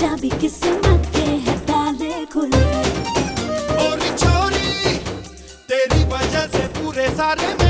चाबी किस्मत के है ताले खुले। और तेरी वजह से पूरे सारे में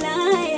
life.